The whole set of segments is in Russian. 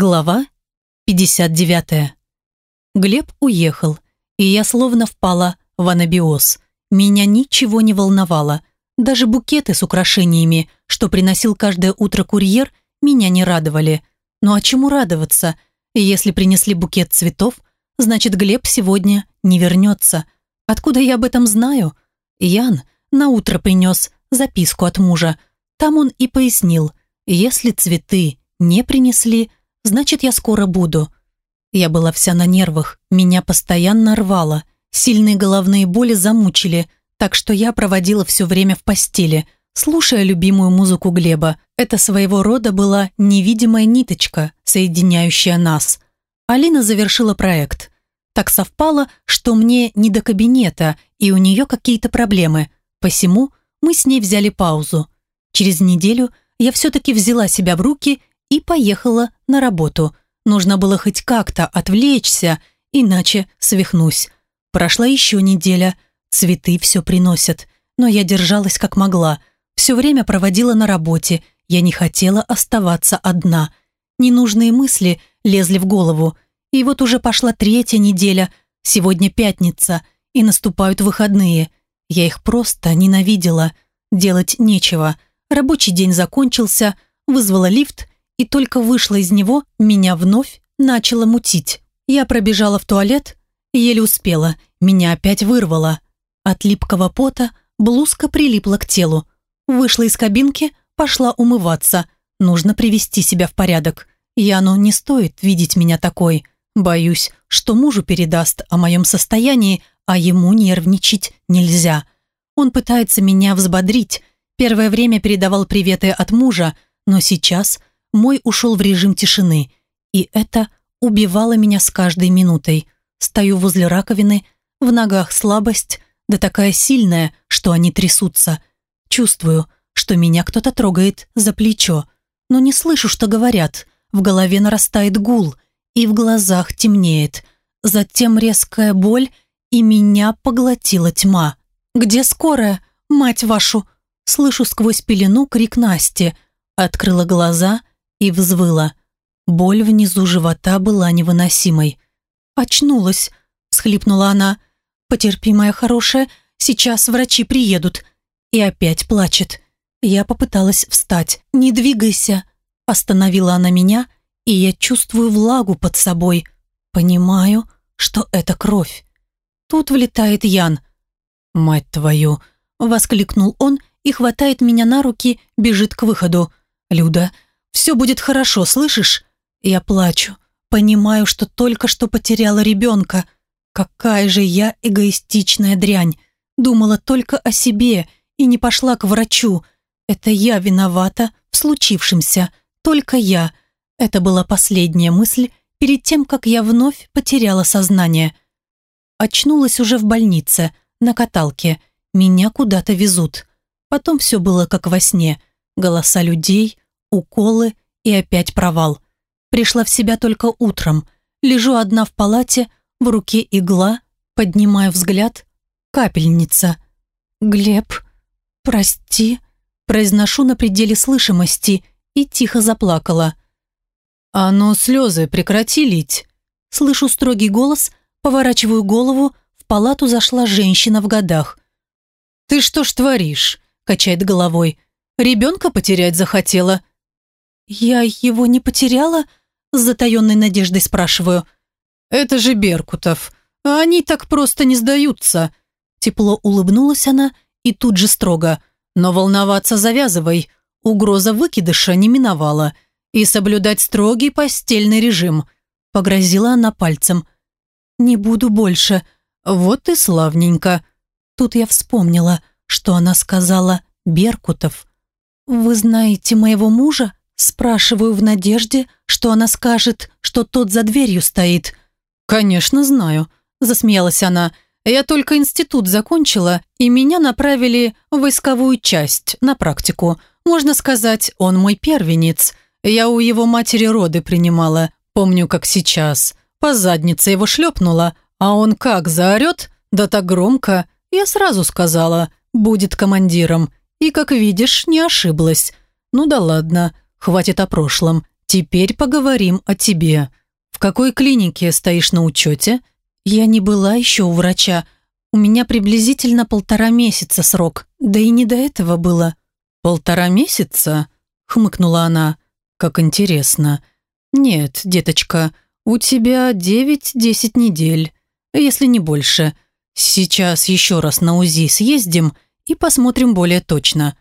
Глава 59. Глеб уехал, и я словно впала в анабиоз. Меня ничего не волновало. Даже букеты с украшениями, что приносил каждое утро курьер, меня не радовали. Ну а чему радоваться? Если принесли букет цветов, значит Глеб сегодня не вернется. Откуда я об этом знаю? Ян на утро принес записку от мужа. Там он и пояснил, если цветы не принесли, значит я скоро буду. Я была вся на нервах, меня постоянно рвало. Сильные головные боли замучили, так что я проводила все время в постели, слушая любимую музыку Глеба. Это своего рода была невидимая ниточка, соединяющая нас. Алина завершила проект. Так совпало, что мне не до кабинета, и у нее какие-то проблемы. Посему мы с ней взяли паузу. Через неделю я все-таки взяла себя в руки и поехала на работу. Нужно было хоть как-то отвлечься, иначе свихнусь. Прошла еще неделя. Цветы все приносят. Но я держалась как могла. Все время проводила на работе. Я не хотела оставаться одна. Ненужные мысли лезли в голову. И вот уже пошла третья неделя. Сегодня пятница. И наступают выходные. Я их просто ненавидела. Делать нечего. Рабочий день закончился. Вызвала лифт. И только вышла из него, меня вновь начало мутить. Я пробежала в туалет, Еле успела, меня опять вырвало. От липкого пота блузка прилипла к телу. Вышла из кабинки, пошла умываться. Нужно привести себя в порядок. Яну не стоит видеть меня такой. Боюсь, что мужу передаст о моем состоянии, а ему нервничать нельзя. Он пытается меня взбодрить. Первое время передавал приветы от мужа, но сейчас мой ушел в режим тишины. И это убивало меня с каждой минутой. Стою возле раковины, в ногах слабость, да такая сильная, что они трясутся. Чувствую, что меня кто-то трогает за плечо, но не слышу, что говорят. В голове нарастает гул, и в глазах темнеет. Затем резкая боль, и меня поглотила тьма. «Где скорая, мать вашу?» Слышу сквозь пелену крик Насти. Открыла глаза и взвыла. Боль внизу живота была невыносимой. «Очнулась», – всхлипнула она. «Потерпи, моя хорошая, сейчас врачи приедут». И опять плачет. Я попыталась встать. «Не двигайся», – остановила она меня, и я чувствую влагу под собой. Понимаю, что это кровь. Тут влетает Ян. «Мать твою!» – воскликнул он и хватает меня на руки, бежит к выходу. «Люда, все будет хорошо, слышишь?» Я плачу. Понимаю, что только что потеряла ребенка. Какая же я эгоистичная дрянь. Думала только о себе и не пошла к врачу. Это я виновата в случившемся. Только я. Это была последняя мысль перед тем, как я вновь потеряла сознание. Очнулась уже в больнице, на каталке. Меня куда-то везут. Потом все было как во сне. Голоса людей, уколы и опять провал. Пришла в себя только утром. Лежу одна в палате, в руке игла, поднимаю взгляд. Капельница. «Глеб, прости», произношу на пределе слышимости и тихо заплакала. «А ну, слезы прекрати лить!» Слышу строгий голос, поворачиваю голову, в палату зашла женщина в годах. «Ты что ж творишь?» – качает головой. «Ребенка потерять захотела?» «Я его не потеряла?» С затаенной надеждой спрашиваю. «Это же Беркутов. Они так просто не сдаются». Тепло улыбнулась она и тут же строго. «Но волноваться завязывай. Угроза выкидыша не миновала. И соблюдать строгий постельный режим». Погрозила она пальцем. «Не буду больше. Вот и славненько». Тут я вспомнила, что она сказала «Беркутов». «Вы знаете моего мужа?» Спрашиваю в надежде, что она скажет, что тот за дверью стоит. «Конечно, знаю», – засмеялась она. «Я только институт закончила, и меня направили в войсковую часть, на практику. Можно сказать, он мой первенец. Я у его матери роды принимала, помню, как сейчас. По заднице его шлепнула, а он как заорет, да так громко. Я сразу сказала, будет командиром. И, как видишь, не ошиблась. Ну да ладно, Хватит о прошлом. Теперь поговорим о тебе. В какой клинике стоишь на учете? Я не была еще у врача. У меня приблизительно полтора месяца срок. Да и не до этого было. Полтора месяца? Хмыкнула она. Как интересно. Нет, деточка, у тебя девять-десять недель, если не больше. Сейчас еще раз на УЗИ съездим и посмотрим более точно.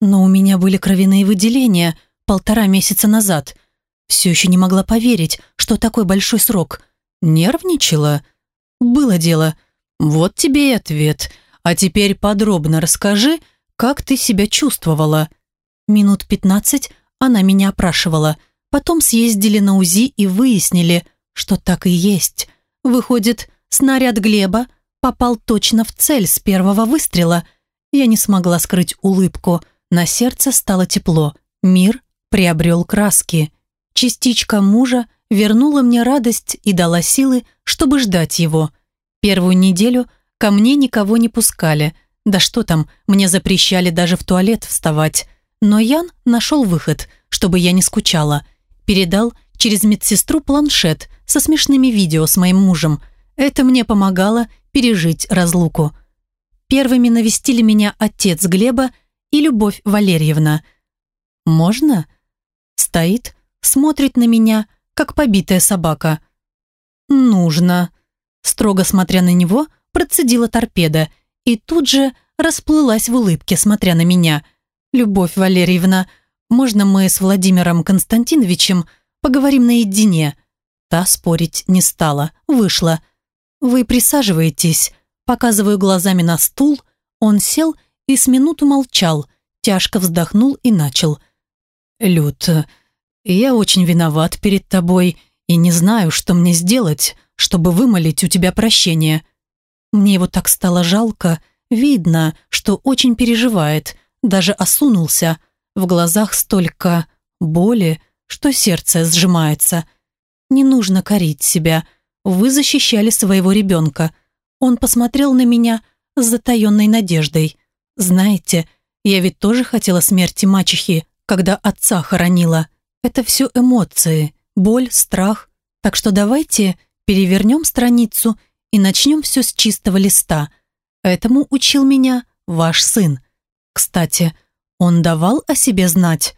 Но у меня были кровяные выделения полтора месяца назад. Все еще не могла поверить, что такой большой срок. Нервничала? Было дело. Вот тебе и ответ. А теперь подробно расскажи, как ты себя чувствовала. Минут пятнадцать она меня опрашивала. Потом съездили на УЗИ и выяснили, что так и есть. Выходит, снаряд Глеба попал точно в цель с первого выстрела. Я не смогла скрыть улыбку. На сердце стало тепло. Мир приобрел краски. Частичка мужа вернула мне радость и дала силы, чтобы ждать его. Первую неделю ко мне никого не пускали. Да что там, мне запрещали даже в туалет вставать. Но Ян нашел выход, чтобы я не скучала. Передал через медсестру планшет со смешными видео с моим мужем. Это мне помогало пережить разлуку. Первыми навестили меня отец Глеба и Любовь Валерьевна. «Можно?» Стоит, смотрит на меня, как побитая собака. «Нужно», строго смотря на него, процедила торпеда и тут же расплылась в улыбке, смотря на меня. «Любовь Валерьевна, можно мы с Владимиром Константиновичем поговорим наедине?» Та спорить не стала, вышла. «Вы присаживаетесь?» Показываю глазами на стул. Он сел и с минуту молчал, тяжко вздохнул и начал. «Люд, я очень виноват перед тобой и не знаю, что мне сделать, чтобы вымолить у тебя прощение. Мне его так стало жалко, видно, что очень переживает, даже осунулся. В глазах столько боли, что сердце сжимается. Не нужно корить себя. Вы защищали своего ребенка. Он посмотрел на меня с затаенной надеждой. Знаете, я ведь тоже хотела смерти мачехи, когда отца хоронила. Это все эмоции, боль, страх. Так что давайте перевернем страницу и начнем все с чистого листа. Этому учил меня ваш сын. Кстати, он давал о себе знать?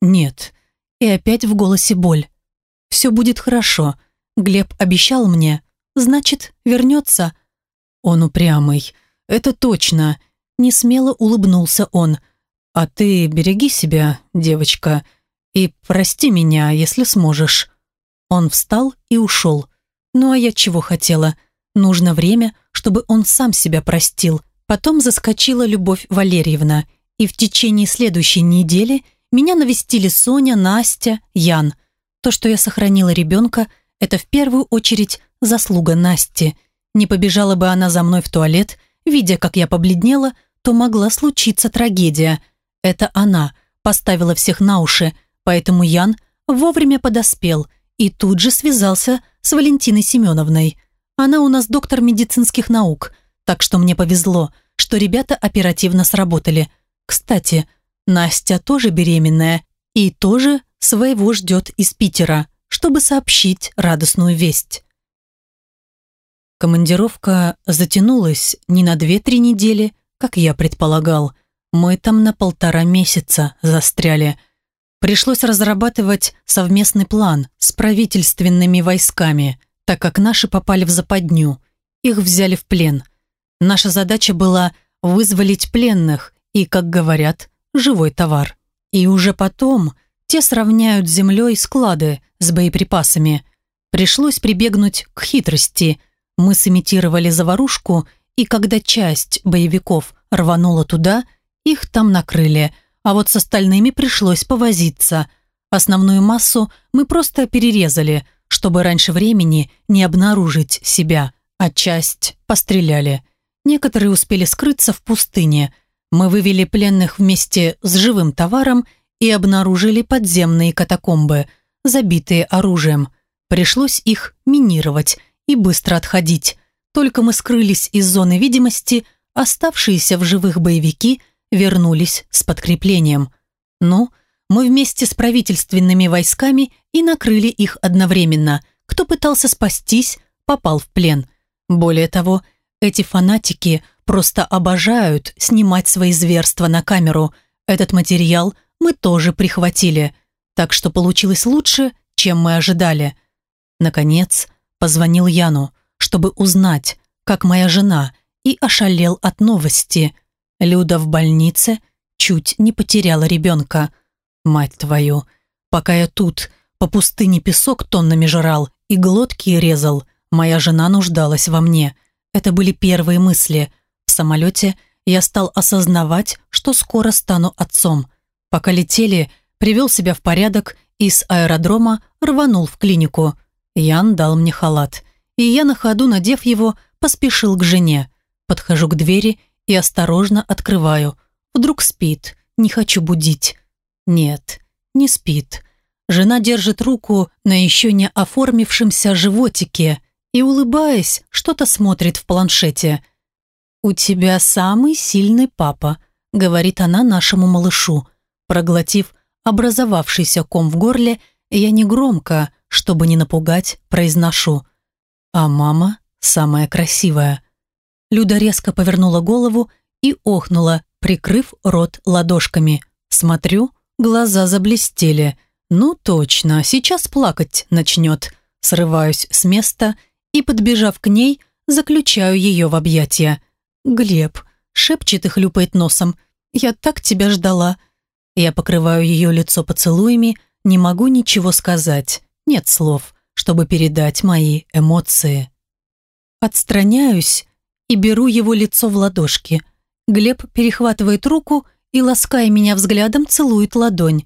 Нет. И опять в голосе боль. Все будет хорошо. Глеб обещал мне. Значит, вернется. Он упрямый. Это точно. Не смело улыбнулся он. А ты береги себя, девочка, и прости меня, если сможешь. Он встал и ушел. Ну а я чего хотела? Нужно время, чтобы он сам себя простил. Потом заскочила Любовь Валерьевна, и в течение следующей недели меня навестили Соня, Настя, Ян. То, что я сохранила ребенка, это в первую очередь заслуга Насти. Не побежала бы она за мной в туалет, видя, как я побледнела, то могла случиться трагедия. Это она поставила всех на уши, поэтому Ян вовремя подоспел и тут же связался с Валентиной Семеновной. Она у нас доктор медицинских наук, так что мне повезло, что ребята оперативно сработали. Кстати, Настя тоже беременная и тоже своего ждет из Питера, чтобы сообщить радостную весть. Командировка затянулась не на две-три недели, как я предполагал. Мы там на полтора месяца застряли – Пришлось разрабатывать совместный план с правительственными войсками, так как наши попали в западню. Их взяли в плен. Наша задача была вызволить пленных и, как говорят, живой товар. И уже потом те сравняют с землей склады с боеприпасами. Пришлось прибегнуть к хитрости. Мы сымитировали заварушку, и когда часть боевиков рванула туда, их там накрыли – а вот с остальными пришлось повозиться. Основную массу мы просто перерезали, чтобы раньше времени не обнаружить себя, а часть постреляли. Некоторые успели скрыться в пустыне. Мы вывели пленных вместе с живым товаром и обнаружили подземные катакомбы, забитые оружием. Пришлось их минировать и быстро отходить. Только мы скрылись из зоны видимости, оставшиеся в живых боевики – вернулись с подкреплением. Ну, мы вместе с правительственными войсками и накрыли их одновременно. Кто пытался спастись, попал в плен. Более того, эти фанатики просто обожают снимать свои зверства на камеру. Этот материал мы тоже прихватили. Так что получилось лучше, чем мы ожидали. Наконец, позвонил Яну, чтобы узнать, как моя жена, и ошалел от новости. Люда в больнице чуть не потеряла ребенка. Мать твою, пока я тут по пустыне песок тоннами жрал и глотки резал, моя жена нуждалась во мне. Это были первые мысли. В самолете я стал осознавать, что скоро стану отцом. Пока летели, привел себя в порядок и с аэродрома рванул в клинику. Ян дал мне халат. И я на ходу, надев его, поспешил к жене. Подхожу к двери и осторожно открываю. Вдруг спит, не хочу будить. Нет, не спит. Жена держит руку на еще не оформившемся животике и, улыбаясь, что-то смотрит в планшете. «У тебя самый сильный папа», — говорит она нашему малышу. Проглотив образовавшийся ком в горле, я негромко, чтобы не напугать, произношу. «А мама самая красивая». Люда резко повернула голову и охнула, прикрыв рот ладошками. Смотрю, глаза заблестели. Ну точно, сейчас плакать начнет. Срываюсь с места и, подбежав к ней, заключаю ее в объятия. «Глеб», — шепчет и хлюпает носом, — «я так тебя ждала». Я покрываю ее лицо поцелуями, не могу ничего сказать, нет слов, чтобы передать мои эмоции. Отстраняюсь и беру его лицо в ладошки. Глеб перехватывает руку и, лаская меня взглядом, целует ладонь.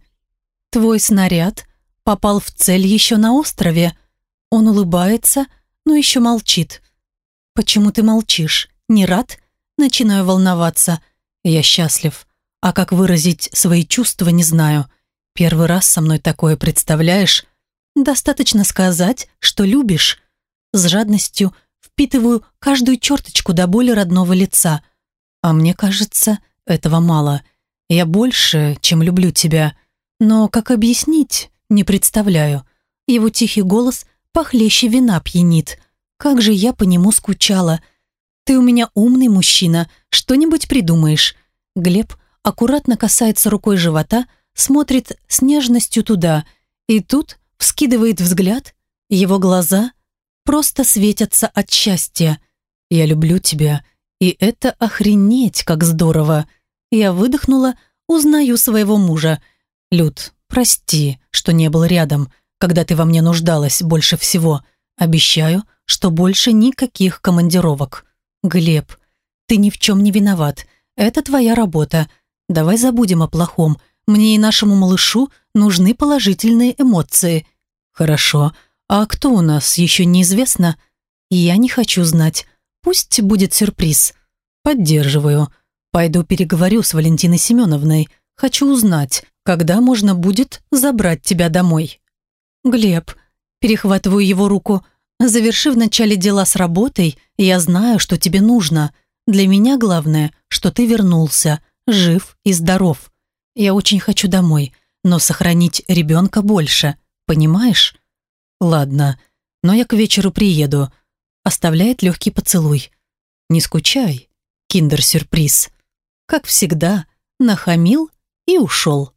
«Твой снаряд попал в цель еще на острове». Он улыбается, но еще молчит. «Почему ты молчишь? Не рад?» Начинаю волноваться. Я счастлив. А как выразить свои чувства, не знаю. Первый раз со мной такое представляешь? Достаточно сказать, что любишь. С жадностью впитываю каждую черточку до боли родного лица. А мне кажется, этого мало. Я больше, чем люблю тебя. Но как объяснить, не представляю. Его тихий голос похлеще вина пьянит. Как же я по нему скучала. Ты у меня умный мужчина, что-нибудь придумаешь. Глеб аккуратно касается рукой живота, смотрит с нежностью туда, и тут вскидывает взгляд, его глаза просто светятся от счастья. «Я люблю тебя, и это охренеть, как здорово!» Я выдохнула, узнаю своего мужа. «Люд, прости, что не был рядом, когда ты во мне нуждалась больше всего. Обещаю, что больше никаких командировок. Глеб, ты ни в чем не виноват. Это твоя работа. Давай забудем о плохом. Мне и нашему малышу нужны положительные эмоции. Хорошо. А кто у нас, еще неизвестно? Я не хочу знать. Пусть будет сюрприз. Поддерживаю. Пойду переговорю с Валентиной Семеновной. Хочу узнать, когда можно будет забрать тебя домой. Глеб, перехватываю его руку. Завершив вначале дела с работой, я знаю, что тебе нужно. Для меня главное, что ты вернулся жив и здоров. Я очень хочу домой, но сохранить ребенка больше, понимаешь? Ладно, но я к вечеру приеду. Оставляет легкий поцелуй. Не скучай, киндер-сюрприз. Как всегда, нахамил и ушел.